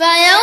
فيوم